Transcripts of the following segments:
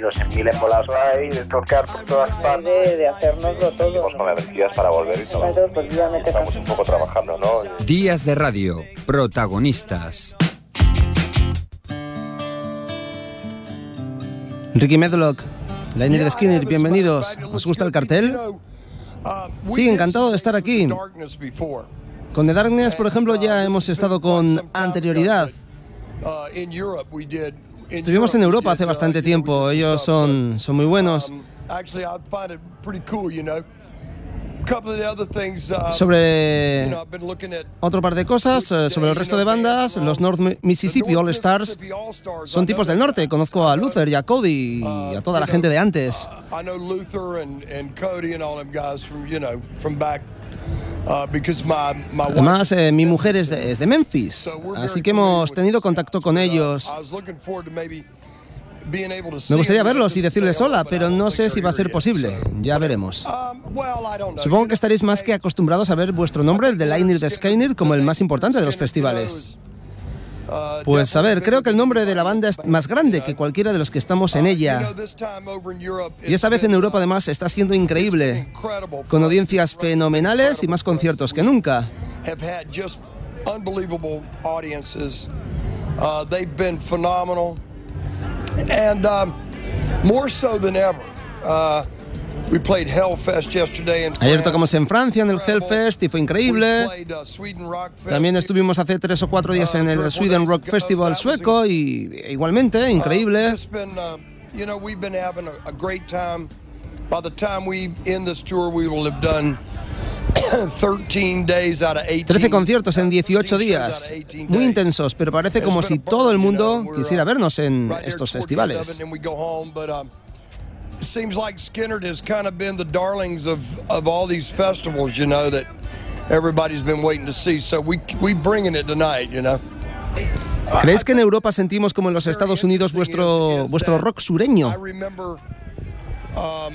En mil embolados ahí, de tocar por todas partes. De, de hacernoslo todo. Estamos con energías para volver y todo. Claro, pues Estamos un poco trabajando, ¿no? Días de radio, protagonistas. Ricky Medlock, Liner Skinner, bienvenidos. ¿Os gusta el cartel? Sí, encantado de estar aquí. Con The Darkness, por ejemplo, ya hemos estado con anterioridad. Estuvimos en Europa hace bastante tiempo. Ellos son, son muy buenos. Sobre otro par de cosas, eh, sobre el resto de bandas, los North Mississippi All Stars son tipos del norte. Conozco a Luther y a Cody y a toda la gente de antes. Además, eh, mi mujer es de, es de Memphis, así que hemos tenido contacto con ellos. Me gustaría verlos y decirles hola, pero no sé si va a ser posible. Ya veremos. Supongo que estaréis más que acostumbrados a ver vuestro nombre, el de Liner de Skyner, como el más importante de los festivales. Pues a ver, creo que el nombre de la banda es más grande que cualquiera de los que estamos en ella. Y esta vez en Europa además está siendo increíble, con audiencias fenomenales y más conciertos que nunca. Ayer tocamos en Francia en el Hellfest y fue increíble. played, uh. También estuvimos hace tres o cuatro días en el Sweden Rock Festival sueco y igualmente increíble. Uh, time. By the time we end this tour, we will have done 13 days out of 18. 13 conciertos en 18 días, muy intensos, pero parece como si todo el mundo quisiera vernos en estos festivales. It seems like Skinner has kind of been the darlings of, of all these festivals, you know, that everybody's been waiting to see. So we we bringing it tonight, you know. ¿Creéis que en Europa sentimos como en los Estados Unidos vuestro, vuestro rock sureño? Um,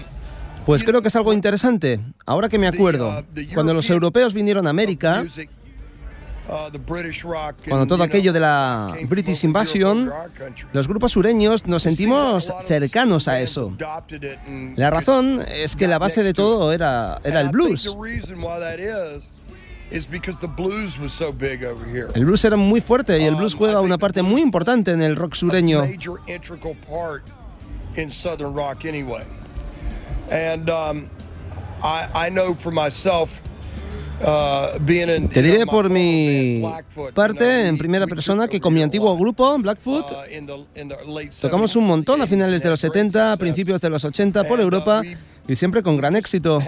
Pues creo que es algo interesante. Ahora que me acuerdo, cuando los europeos vinieron a América, cuando todo aquello de la British Invasion, los grupos sureños nos sentimos cercanos a eso. La razón es que la base de todo era, era el blues. El blues era muy fuerte y el blues juega una parte muy importante en el rock sureño. And um, I, I know for myself, Te you know, diré por mi parte, en primera persona, que con mi antiguo grupo, Blackfoot, uh, tocamos 70s, un montón a 80s, finales de los had great 70, success. principios de los 80 por uh, Europa y siempre con gran éxito.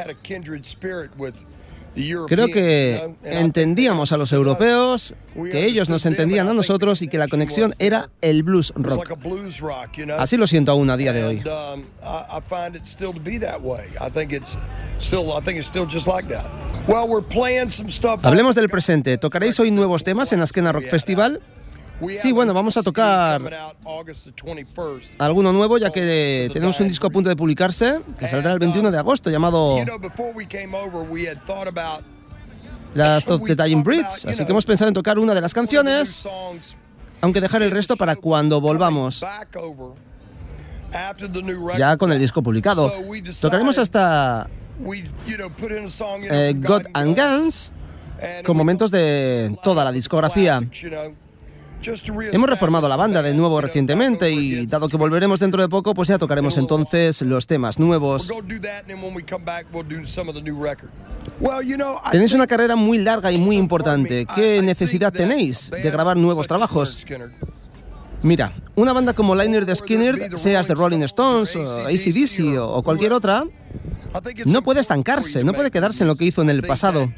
Creo que entendíamos a los europeos, que ellos nos entendían a nosotros y que la conexión era el blues rock. Así lo siento aún a día de hoy. Um. Hablemos del presente. ¿Tocaréis hoy nuevos temas en Askena Rock Festival? Sí, bueno, vamos a tocar coming out August the 21st. alguno nuevo, ya que tenemos un disco a punto de publicarse, que saldrá el 21 de agosto, llamado Last of the Dying Breeds, así que hemos pensado en tocar una de las canciones, aunque dejar el resto para cuando volvamos, ya con el disco publicado. Tocaremos hasta eh, God and Guns, con momentos de toda la discografía. Hemos reformado la banda de nuevo recientemente y dado que volveremos dentro de poco, pues ya tocaremos entonces los temas nuevos. Tenéis una carrera muy larga y muy importante. ¿Qué necesidad tenéis de grabar nuevos trabajos? Mira, una banda como Liner de Skinner, seas de Rolling Stones, o AC/DC o cualquier otra, no puede estancarse, no puede quedarse en lo que hizo en el pasado.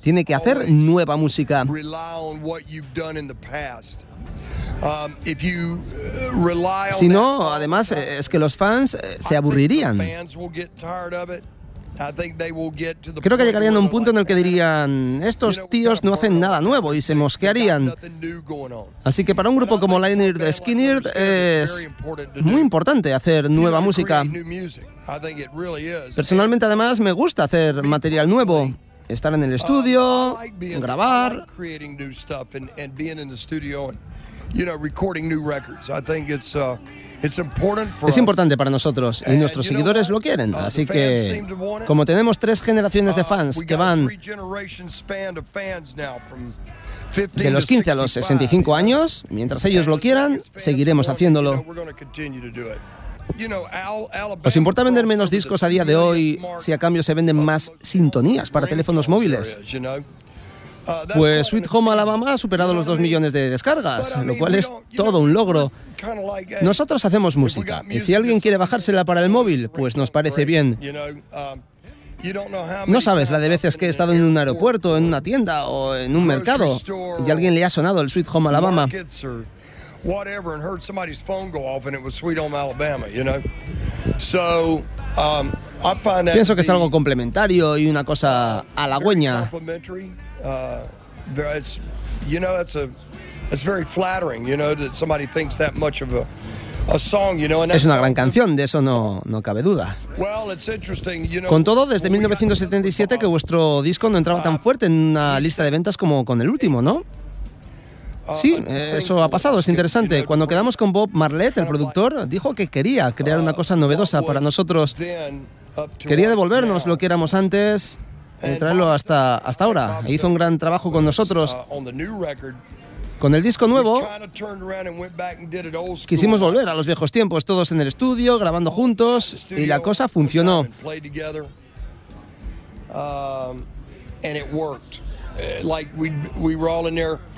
Tiene que hacer nueva música. Si no, además, eh, es que los fans eh, se aburrirían. Creo que llegarían a un punto en el que dirían, estos tíos no hacen nada nuevo y se mosquearían. Así que para un grupo como Liner de Skinner es muy importante hacer nueva música. Personalmente además me gusta hacer material nuevo estar en el estudio, grabar. Es importante para nosotros y nuestros seguidores lo quieren. Uh, Así que, como tenemos tres generaciones de uh, fans que van de los 15 a los 65 años, mientras ellos lo quieran, seguiremos haciéndolo. ¿Os importa vender menos discos a día de hoy si a cambio se venden más sintonías para teléfonos móviles? Pues Sweet Home Alabama ha superado los 2 millones de descargas, lo cual es todo un logro. Nosotros hacemos música y si alguien quiere bajársela para el móvil, pues nos parece bien. No sabes la de veces que he estado en un aeropuerto, en una tienda o en un mercado y alguien le ha sonado el Sweet Home Alabama. Pienso que es algo complementario y una cosa halagüeña. Es una gran canción, de eso no, no cabe duda. Con todo, desde 1977 que vuestro disco no entraba tan uh, fuerte en una lista de ventas como con el último, ¿no? Uh, sí, eso ha pasado, es interesante. Cuando quedamos con Bob Marlett, el productor, dijo que quería crear una cosa novedosa para nosotros. Quería devolvernos lo que éramos antes traerlo hasta, hasta ahora. E hizo un gran trabajo con nosotros. Con el disco nuevo quisimos volver a los viejos tiempos, todos en el estudio, grabando juntos, y la cosa funcionó.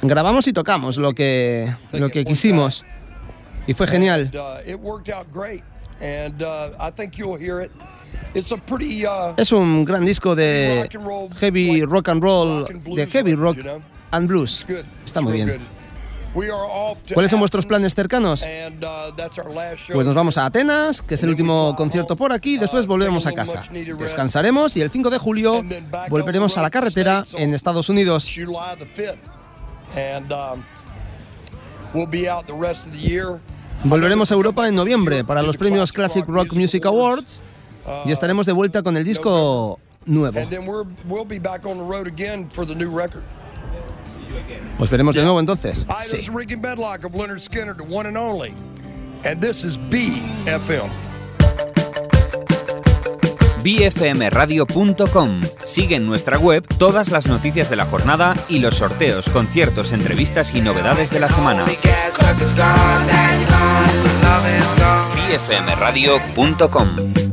Grabamos y tocamos lo que, lo que quisimos, y fue genial. Es un gran disco de heavy rock and roll, de heavy rock and blues. Está muy bien. ¿Cuáles son vuestros planes cercanos? Uh, pues nos vamos a Atenas, que es el último concierto por aquí, y después uh, volvemos a casa. Descansaremos y el 5 de julio volveremos a la carretera en Estados Unidos. Volveremos a Europa en noviembre para los premios Classic Rock Music Awards y estaremos de vuelta con el disco nuevo. Os veremos de nuevo entonces. Sí. bfmradio.com. Sigue en nuestra web todas las noticias de la jornada y los sorteos, conciertos, entrevistas y novedades de la semana. bfmradio.com